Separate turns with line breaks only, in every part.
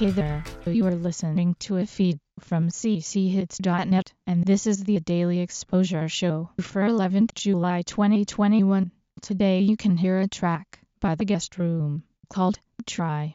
Hey there, you are listening to a feed from cchits.net, and this is the Daily Exposure Show for 11th July 2021. Today you can hear a track by The Guest Room called Try.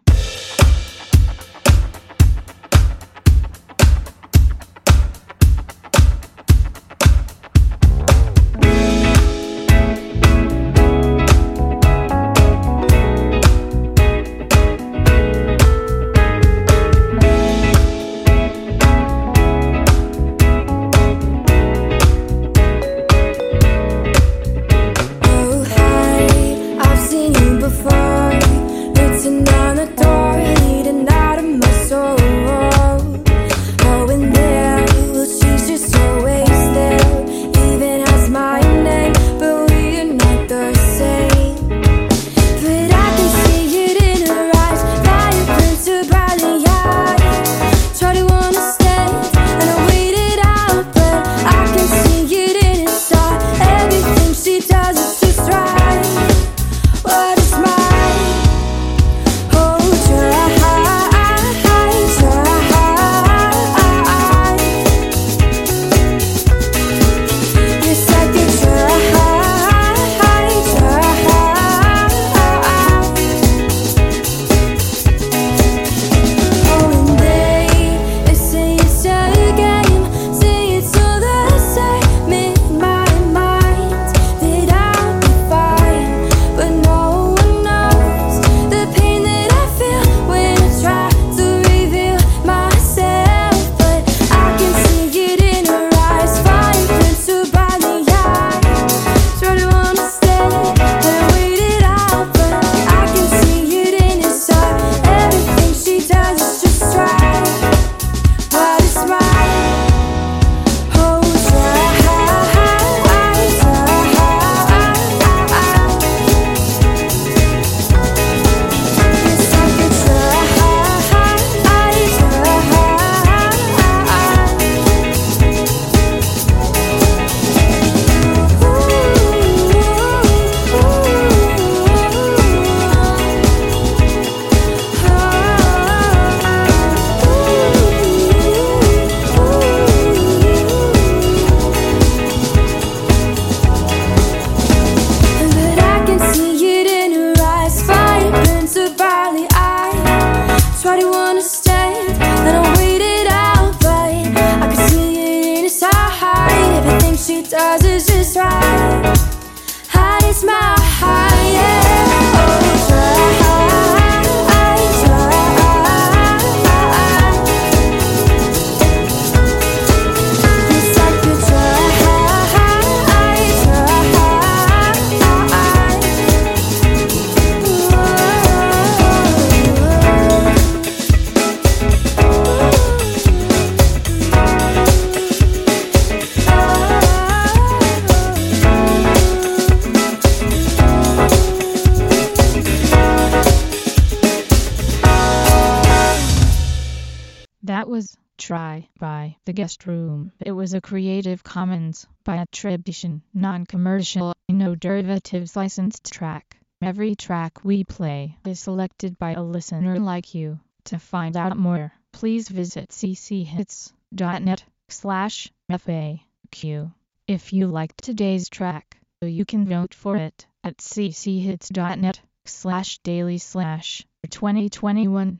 That
was Try by The Guest Room. It was a Creative Commons by attribution, non-commercial, no derivatives licensed track. Every track we play is selected by a listener like you. To find out more, please visit cchits.net slash FAQ. If you liked today's track, you can vote for it at cchits.net slash daily slash 2021